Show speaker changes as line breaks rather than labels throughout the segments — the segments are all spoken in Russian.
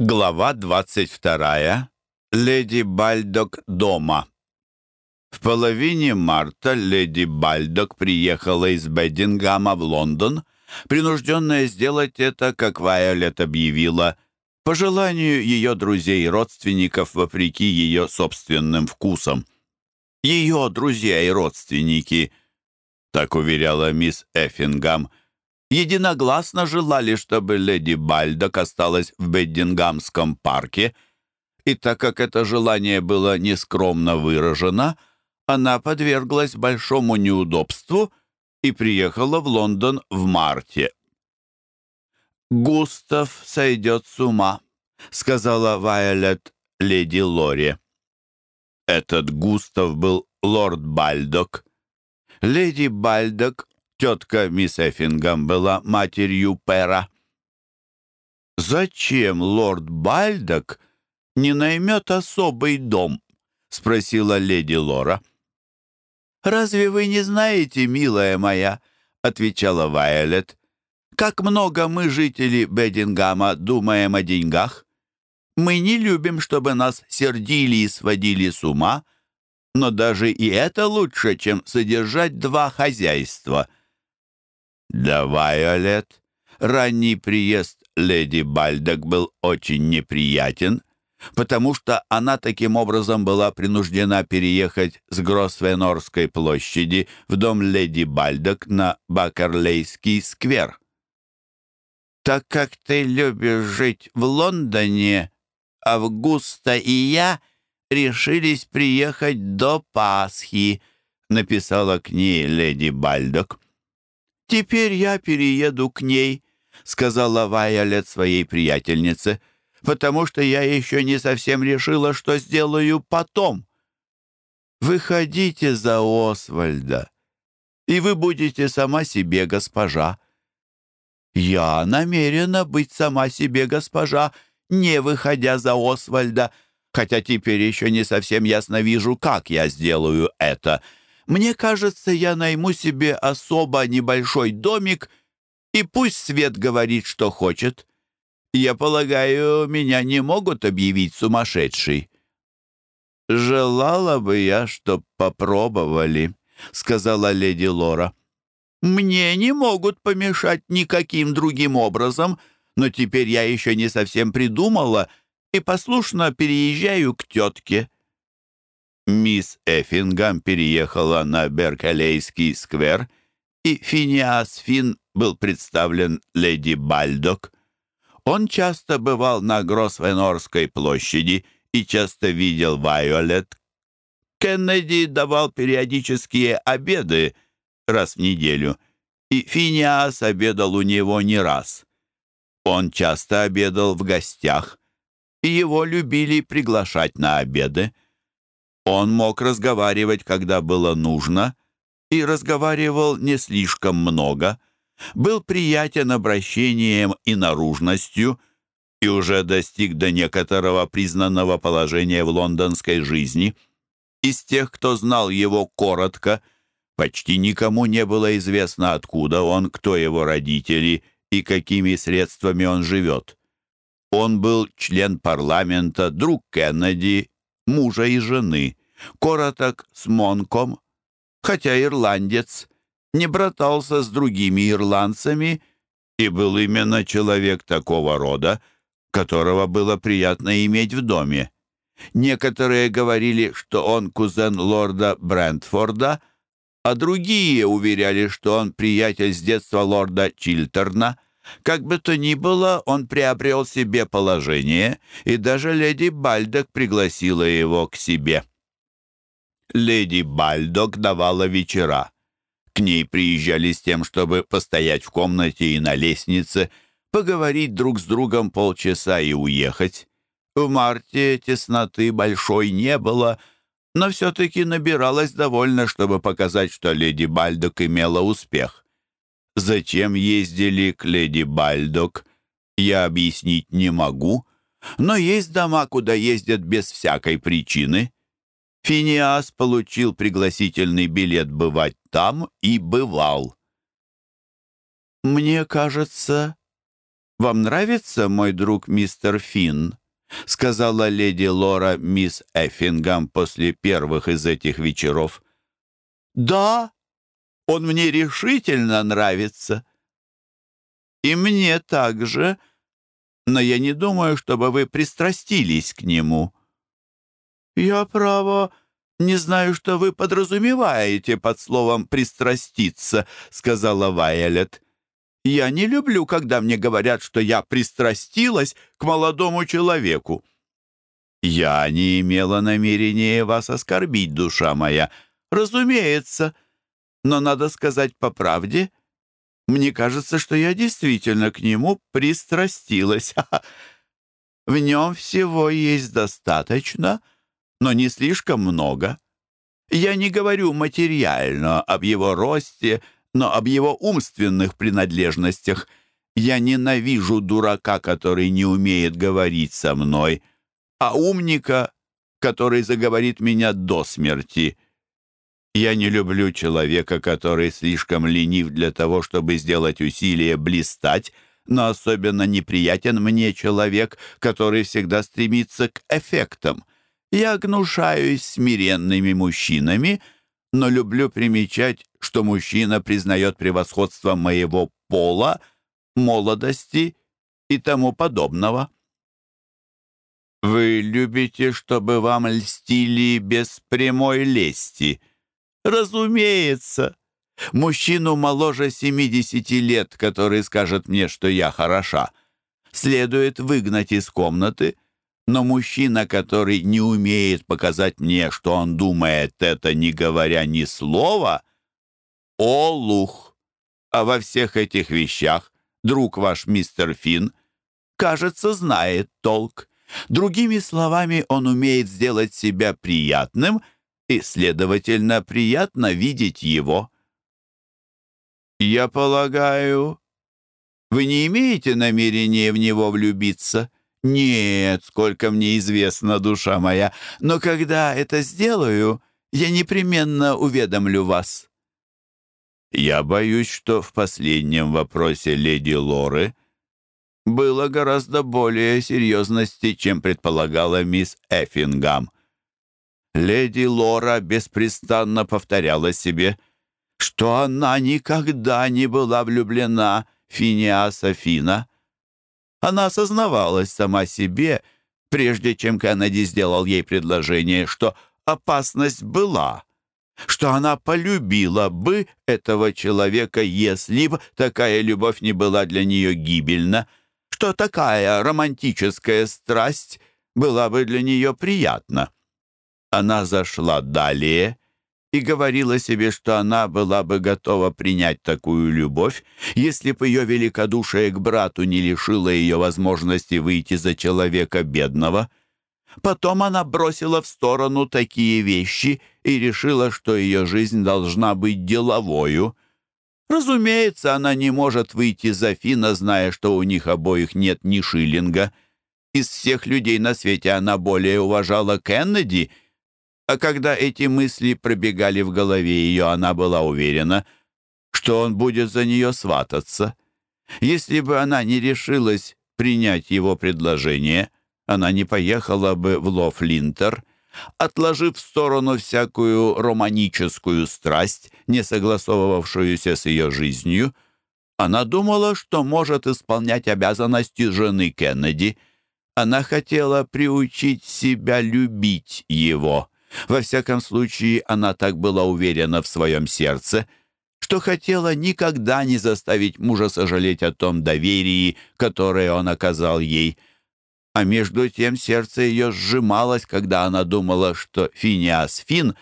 Глава 22. Леди Бальдок дома. В половине марта леди Бальдок приехала из Беддингама в Лондон, принужденная сделать это, как Вайолет объявила, по желанию ее друзей и родственников, вопреки ее собственным вкусам. Ее друзья и родственники, так уверяла мисс Эффингам, единогласно желали, чтобы леди Бальдок осталась в Беддингамском парке, и так как это желание было нескромно выражено, она подверглась большому неудобству и приехала в Лондон в марте. «Густав сойдет с ума», — сказала Вайолет леди Лори. Этот Густав был лорд Бальдок. Леди Бальдок Тетка мисс Эффингам была матерью Пера. «Зачем лорд Бальдок не наймет особый дом?» — спросила леди Лора. «Разве вы не знаете, милая моя?» — отвечала Вайолет. «Как много мы, жители Бедингама, думаем о деньгах. Мы не любим, чтобы нас сердили и сводили с ума, но даже и это лучше, чем содержать два хозяйства». Для Вайолет ранний приезд леди Бальдок был очень неприятен, потому что она таким образом была принуждена переехать с Гросвенорской площади в дом леди Бальдок на Бакерлейский сквер. «Так как ты любишь жить в Лондоне, Августа и я решились приехать до Пасхи», написала к ней леди Бальдок. «Теперь я перееду к ней», — сказала Вайолет своей приятельнице, «потому что я еще не совсем решила, что сделаю потом. Выходите за Освальда, и вы будете сама себе госпожа». «Я намерена быть сама себе госпожа, не выходя за Освальда, хотя теперь еще не совсем ясно вижу, как я сделаю это», мне кажется, я найму себе особо небольшой домик, и пусть Свет говорит, что хочет. Я полагаю, меня не могут объявить сумасшедшей». «Желала бы я, чтоб попробовали», — сказала леди Лора. «Мне не могут помешать никаким другим образом, но теперь я еще не совсем придумала и послушно переезжаю к тетке». Мисс Эффингам переехала на Беркалейский сквер, и Финиас Фин был представлен леди Бальдок. Он часто бывал на Гросвенорской площади и часто видел Вайолет. Кеннеди давал периодические обеды раз в неделю, и Финиас обедал у него не раз. Он часто обедал в гостях, и его любили приглашать на обеды. Он мог разговаривать, когда было нужно, и разговаривал не слишком много, был приятен обращением и наружностью, и уже достиг до некоторого признанного положения в лондонской жизни. Из тех, кто знал его коротко, почти никому не было известно, откуда он, кто его родители и какими средствами он живет. Он был член парламента, друг Кеннеди, мужа и жены короток с Монком, хотя ирландец, не братался с другими ирландцами и был именно человек такого рода, которого было приятно иметь в доме. Некоторые говорили, что он кузен лорда Брентфорда, а другие уверяли, что он приятель с детства лорда Чилтерна. Как бы то ни было, он приобрел себе положение, и даже леди Бальдок пригласила его к себе леди Бальдок давала вечера. К ней приезжали с тем, чтобы постоять в комнате и на лестнице, поговорить друг с другом полчаса и уехать. В марте тесноты большой не было, но все-таки набиралось довольно, чтобы показать, что леди Бальдок имела успех. Зачем ездили к леди Бальдок, я объяснить не могу, но есть дома, куда ездят без всякой причины — Финиас получил пригласительный билет бывать там и бывал. «Мне кажется, «Вам нравится мой друг мистер Финн?» — сказала леди Лора мисс Эффингам после первых из этих вечеров. «Да, он мне решительно нравится». «И мне также, но я не думаю, чтобы вы пристрастились к нему». «Я, право, не знаю, что вы подразумеваете под словом «пристраститься», — сказала Вайолет. Я не люблю, когда мне говорят, что я пристрастилась к молодому человеку. Я не имела намерения вас оскорбить, душа моя. Разумеется. Но надо сказать по правде. Мне кажется, что я действительно к нему пристрастилась. В нем всего есть достаточно, но не слишком много. Я не говорю материально об его росте, но об его умственных принадлежностях. Я ненавижу дурака, который не умеет говорить со мной, а умника, который заговорит меня до смерти. Я не люблю человека, который слишком ленив для того, чтобы сделать усилие блистать, но особенно неприятен мне человек, который всегда стремится к эффектам. Я гнушаюсь смиренными мужчинами — но люблю примечать, что мужчина признает превосходство моего пола, молодости и тому подобного. Вы любите, чтобы вам льстили без прямой лести? Разумеется. Мужчину моложе 70 лет, который скажет мне, что я хороша, следует выгнать из комнаты — но мужчина, который не умеет показать мне, что он думает это, не говоря ни слова, олух. А во всех этих вещах друг ваш мистер Финн, кажется, знает толк. Другими словами, он умеет сделать себя приятным, и, следовательно, приятно видеть его. «Я полагаю, вы не имеете намерения в него влюбиться?» «Нет, сколько мне известно, душа моя, но когда это сделаю, я непременно уведомлю вас». Я боюсь, что в последнем вопросе леди Лоры было гораздо более серьезности, чем предполагала мисс Эффингам. Леди Лора беспрестанно повторяла себе, что она никогда не была влюблена в Финиаса Фина, она осознавалась сама себе, прежде чем Кеннеди сделал ей предложение, что опасность была, что она полюбила бы этого человека, если бы такая любовь не была для нее гибельна, что такая романтическая страсть была бы для нее приятна. Она зашла далее и говорила себе, что она была бы готова принять такую любовь, если бы ее великодушие к брату не лишило ее возможности выйти за человека бедного. Потом она бросила в сторону такие вещи и решила, что ее жизнь должна быть деловою. Разумеется, она не может выйти за Фина, зная, что у них обоих нет ни шиллинга. Из всех людей на свете она более уважала Кеннеди — а когда эти мысли пробегали в голове ее, она была уверена, что он будет за нее свататься. Если бы она не решилась принять его предложение, она не поехала бы в Лофлинтер, отложив в сторону всякую романическую страсть, не согласовывавшуюся с ее жизнью, она думала, что может исполнять обязанности жены Кеннеди. Она хотела приучить себя любить его. Во всяком случае, она так была уверена в своем сердце, что хотела никогда не заставить мужа сожалеть о том доверии, которое он оказал ей. А между тем сердце ее сжималось, когда она думала, что Финиас Фин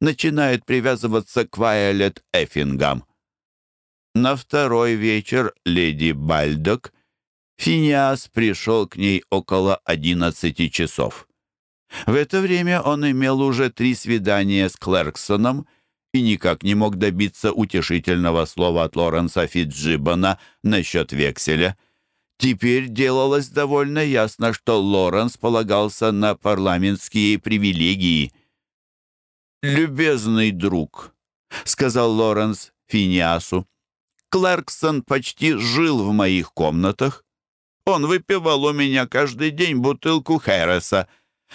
начинает привязываться к Вайолет Эффингам. На второй вечер леди Бальдок Финиас пришел к ней около одиннадцати часов. В это время он имел уже три свидания с Клэрксоном и никак не мог добиться утешительного слова от Лоренса Фитджибана насчет векселя. Теперь делалось довольно ясно, что Лоренс полагался на парламентские привилегии. «Любезный друг», — сказал Лоренс Финиасу, — «Клэрксон почти жил в моих комнатах. Он выпивал у меня каждый день бутылку Хэрреса.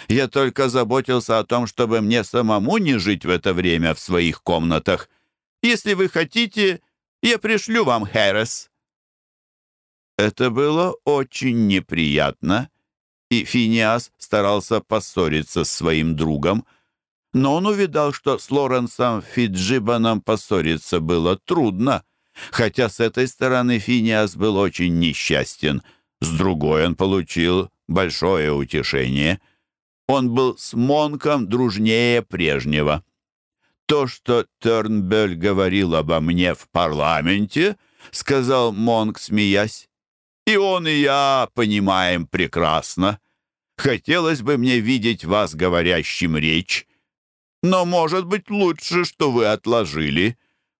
Я только заботился о том, чтобы мне самому не жить в это время в своих комнатах. Если вы хотите, я пришлю вам Хэррес». Это было очень неприятно, и Финиас старался поссориться с своим другом, но он увидал, что с Лоренсом Фиджибаном поссориться было трудно, хотя с этой стороны Финиас был очень несчастен, с другой он получил большое утешение. Он был с Монком дружнее прежнего. То, что Тернбель говорил обо мне в парламенте, сказал Монк, смеясь, и он, и я понимаем прекрасно. Хотелось бы мне видеть вас говорящим речь, но, может быть, лучше, что вы отложили.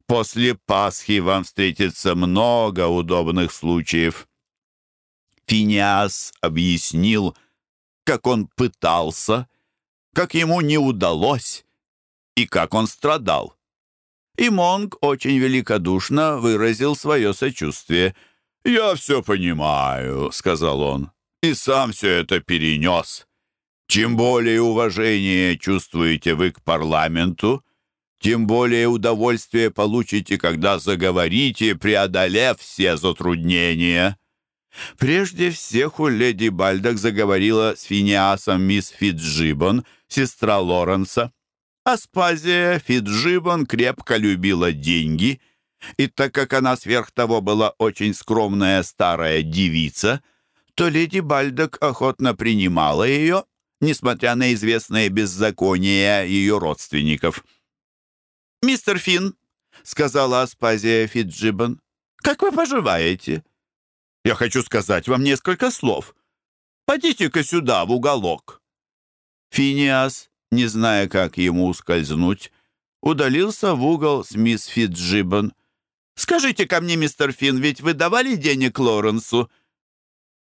После Пасхи вам встретится много удобных случаев». Финиас объяснил, как он пытался, как ему не удалось и как он страдал. И Монг очень великодушно выразил свое сочувствие. «Я все понимаю», — сказал он, — «и сам все это перенес. Чем более уважение чувствуете вы к парламенту, тем более удовольствие получите, когда заговорите, преодолев все затруднения». Прежде всех у леди Бальдок заговорила с Финиасом мисс Фиджибон, сестра Лоренса. Аспазия Фиджибон крепко любила деньги, и так как она сверх того была очень скромная старая девица, то леди Бальдок охотно принимала ее несмотря на известные беззакония ее родственников. «Мистер Финн», — сказала Аспазия Фиджибан, — «как вы поживаете?» «Я хочу сказать вам несколько слов. Пойдите-ка сюда, в уголок». Финиас, не зная, как ему ускользнуть, удалился в угол с мисс Фиджибан. «Скажите ко мне, мистер Финн, ведь вы давали денег Лоренсу?»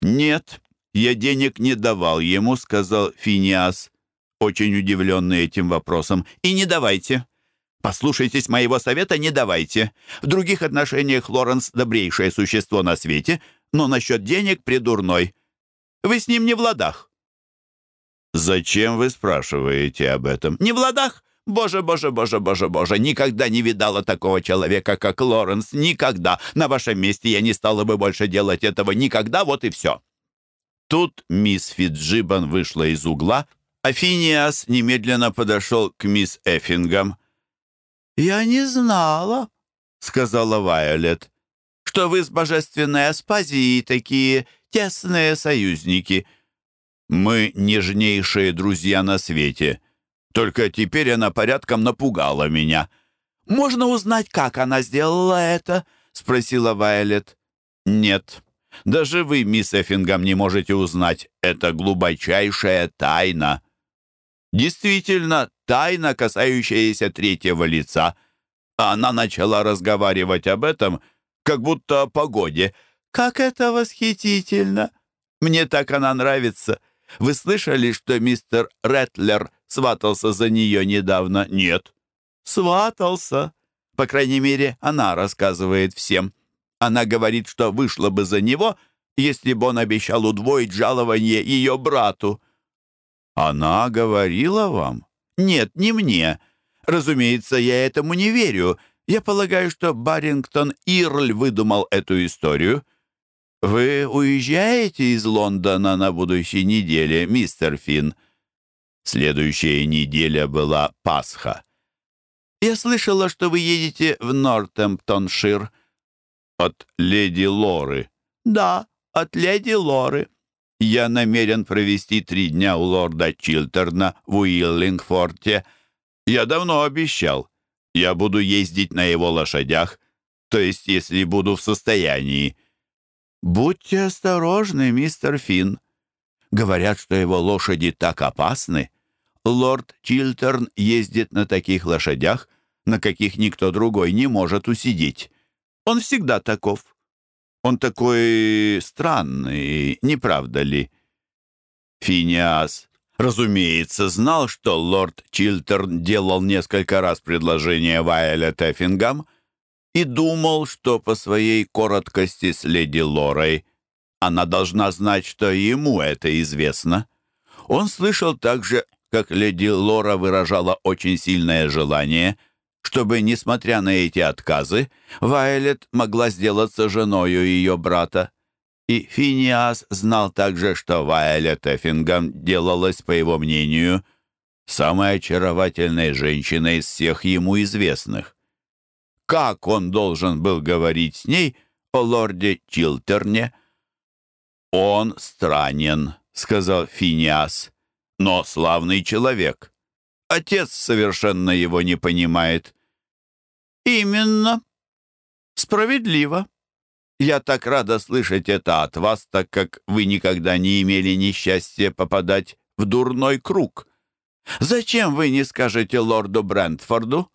«Нет», «Я денег не давал ему», — сказал Финиас, очень удивленный этим вопросом. «И не давайте. Послушайтесь моего совета, не давайте. В других отношениях Лоренс — добрейшее существо на свете, но насчет денег придурной. Вы с ним не в ладах». «Зачем вы спрашиваете об этом?» «Не в ладах? Боже, боже, боже, боже, боже, никогда не видала такого человека, как Лоренс, никогда. На вашем месте я не стала бы больше делать этого никогда, вот и все». Тут мисс Фиджибан вышла из угла, а Финиас немедленно подошел к мисс Эффингам. «Я не знала», — сказала Вайолет, «что вы с божественной Аспазией такие тесные союзники. Мы нежнейшие друзья на свете. Только теперь она порядком напугала меня». «Можно узнать, как она сделала это?» — спросила Вайолет. «Нет», даже вы, мисс Эффингам, не можете узнать. Это глубочайшая тайна. Действительно, тайна, касающаяся третьего лица. Она начала разговаривать об этом, как будто о погоде. «Как это восхитительно! Мне так она нравится. Вы слышали, что мистер Рэтлер сватался за нее недавно?» «Нет». «Сватался. По крайней мере, она рассказывает всем». Она говорит, что вышла бы за него, если бы он обещал удвоить жалование ее брату». «Она говорила вам?» «Нет, не мне. Разумеется, я этому не верю. Я полагаю, что Барингтон Ирль выдумал эту историю». «Вы уезжаете из Лондона на будущей неделе, мистер Финн?» Следующая неделя была Пасха. «Я слышала, что вы едете в Нортемптоншир». «От леди Лоры». «Да, от леди Лоры». «Я намерен провести три дня у лорда Чилтерна в Уиллингфорте. Я давно обещал. Я буду ездить на его лошадях, то есть если буду в состоянии». «Будьте осторожны, мистер Финн. Говорят, что его лошади так опасны. Лорд Чилтерн ездит на таких лошадях, на каких никто другой не может усидеть. Он всегда таков. Он такой странный, не правда ли?» Финиас, разумеется, знал, что лорд Чилтерн делал несколько раз предложение Вайолет Эффингам и думал, что по своей короткости с леди Лорой она должна знать, что ему это известно. Он слышал также, как леди Лора выражала очень сильное желание, чтобы, несмотря на эти отказы, Вайлет могла сделаться женою ее брата. И Финиас знал также, что Вайлет Эффингам делалась, по его мнению, самой очаровательной женщиной из всех ему известных. Как он должен был говорить с ней о лорде Чилтерне? «Он странен», — сказал Финиас, — «но славный человек. Отец совершенно его не понимает». «Именно. Справедливо. Я так рада слышать это от вас, так как вы никогда не имели несчастья попадать в дурной круг. Зачем вы не скажете лорду Брентфорду?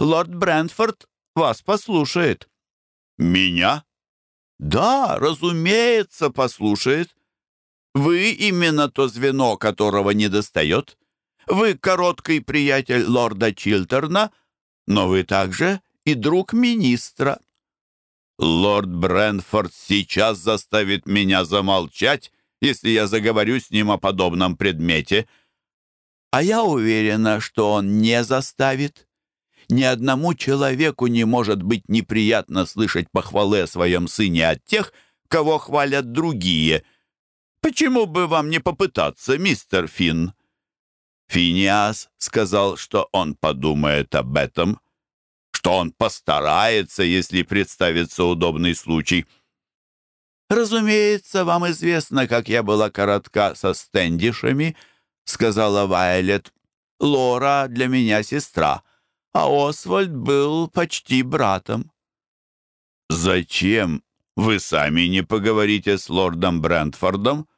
Лорд Брентфорд вас послушает». «Меня?» «Да, разумеется, послушает. Вы именно то звено, которого не достает. Вы короткий приятель лорда Чилтерна, но вы также и друг министра». «Лорд Брэнфорд сейчас заставит меня замолчать, если я заговорю с ним о подобном предмете». «А я уверена, что он не заставит. Ни одному человеку не может быть неприятно слышать похвалы о своем сыне от тех, кого хвалят другие. Почему бы вам не попытаться, мистер Финн?» Финиас сказал, что он подумает об этом, что он постарается, если представится удобный случай. «Разумеется, вам известно, как я была коротка со стендишами», — сказала Вайлет. «Лора для меня сестра» а Освальд был почти братом. «Зачем вы сами не поговорите с лордом Брентфордом?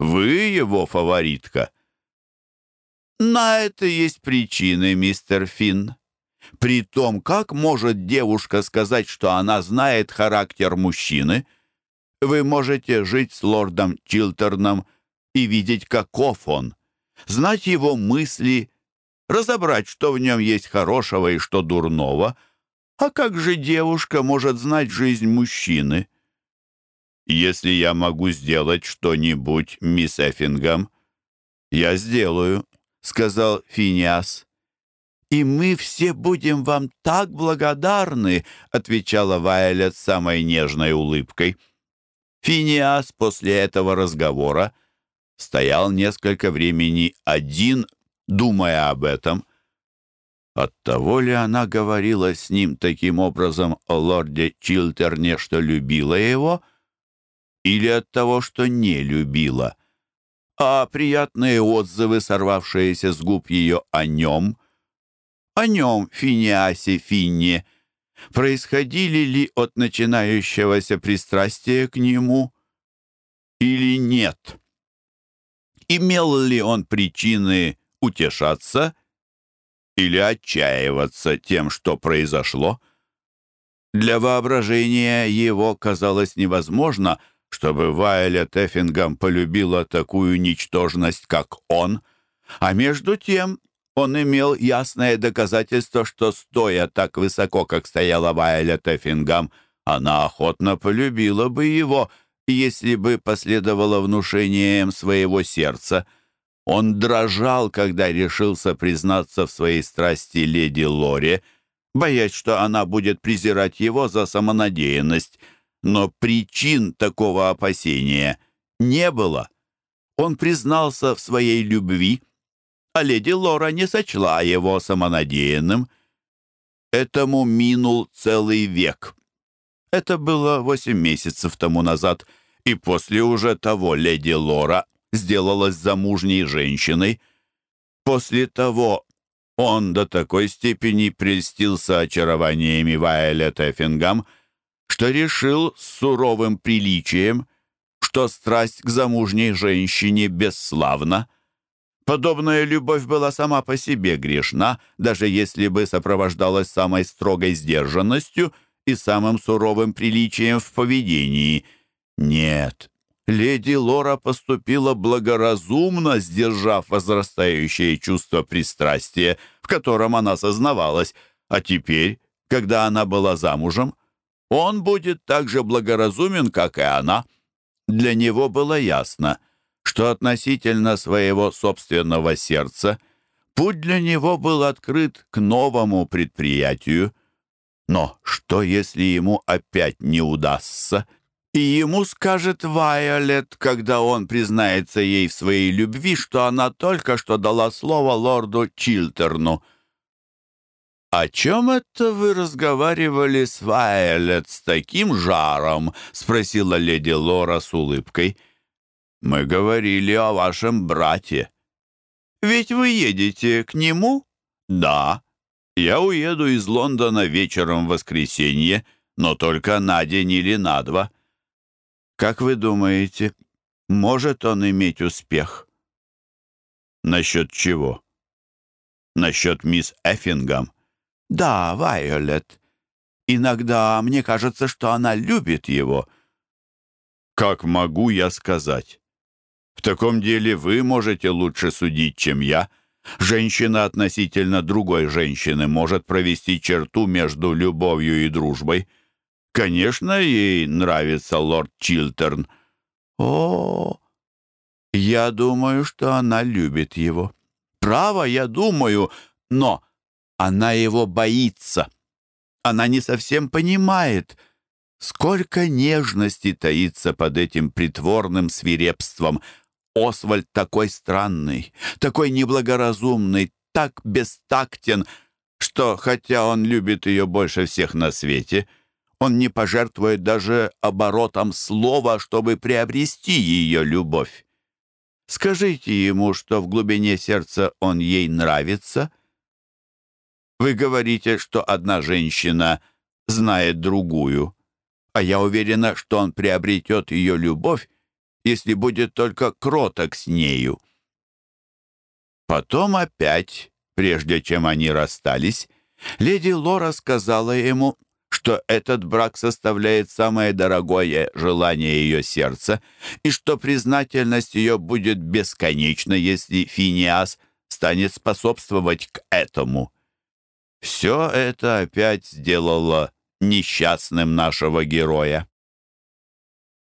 Вы его фаворитка». «На это есть причины, мистер Финн. При том, как может девушка сказать, что она знает характер мужчины? Вы можете жить с лордом Чилтерном и видеть, каков он, знать его мысли, разобрать, что в нем есть хорошего и что дурного. А как же девушка может знать жизнь мужчины? Если я могу сделать что-нибудь, мисс Эффингам, я сделаю, сказал Финиас. «И мы все будем вам так благодарны», — отвечала Вайолет с самой нежной улыбкой. Финиас после этого разговора стоял несколько времени один думая об этом. Оттого ли она говорила с ним таким образом о лорде Чилтерне, что любила его, или от того, что не любила? А приятные отзывы, сорвавшиеся с губ ее о нем, о нем, Финиасе Финне, происходили ли от начинающегося пристрастия к нему или нет? Имел ли он причины утешаться или отчаиваться тем, что произошло. Для воображения его казалось невозможно, чтобы Вайолет Эффингам полюбила такую ничтожность, как он, а между тем он имел ясное доказательство, что, стоя так высоко, как стояла Вайолет Эффингам, она охотно полюбила бы его, если бы последовала внушением своего сердца — он дрожал, когда решился признаться в своей страсти леди Лоре, боясь, что она будет презирать его за самонадеянность. Но причин такого опасения не было. Он признался в своей любви, а леди Лора не сочла его самонадеянным. Этому минул целый век. Это было восемь месяцев тому назад, и после уже того леди Лора сделалась замужней женщиной. После того он до такой степени прельстился очарованиями Вайолет Эффингам, что решил с суровым приличием, что страсть к замужней женщине бесславна. Подобная любовь была сама по себе грешна, даже если бы сопровождалась самой строгой сдержанностью и самым суровым приличием в поведении. Нет, леди Лора поступила благоразумно, сдержав возрастающее чувство пристрастия, в котором она сознавалась, а теперь, когда она была замужем, он будет так же благоразумен, как и она. Для него было ясно, что относительно своего собственного сердца путь для него был открыт к новому предприятию. Но что, если ему опять не удастся — и ему скажет Вайолет, когда он признается ей в своей любви, что она только что дала слово лорду Чилтерну. «О чем это вы разговаривали с Вайолет с таким жаром?» — спросила леди Лора с улыбкой. «Мы говорили о вашем брате». «Ведь вы едете к нему?» «Да. Я уеду из Лондона вечером в воскресенье, но только на день или на два». Как вы думаете, может он иметь успех? Насчет чего? Насчет мисс Эффингам? Да, Вайолет. Иногда мне кажется, что она любит его. Как могу я сказать? В таком деле вы можете лучше судить, чем я. Женщина относительно другой женщины может провести черту между любовью и дружбой. Конечно, ей нравится лорд Чилтерн. О, я думаю, что она любит его. Право, я думаю, но она его боится. Она не совсем понимает, сколько нежности таится под этим притворным свирепством. Освальд такой странный, такой неблагоразумный, так бестактен, что, хотя он любит ее больше всех на свете, — он не пожертвует даже оборотом слова, чтобы приобрести ее любовь. Скажите ему, что в глубине сердца он ей нравится. Вы говорите, что одна женщина знает другую, а я уверена, что он приобретет ее любовь, если будет только кроток с нею. Потом опять, прежде чем они расстались, леди Лора сказала ему, что этот брак составляет самое дорогое желание ее сердца и что признательность ее будет бесконечна, если Финиас станет способствовать к этому. Все это опять сделало несчастным нашего героя.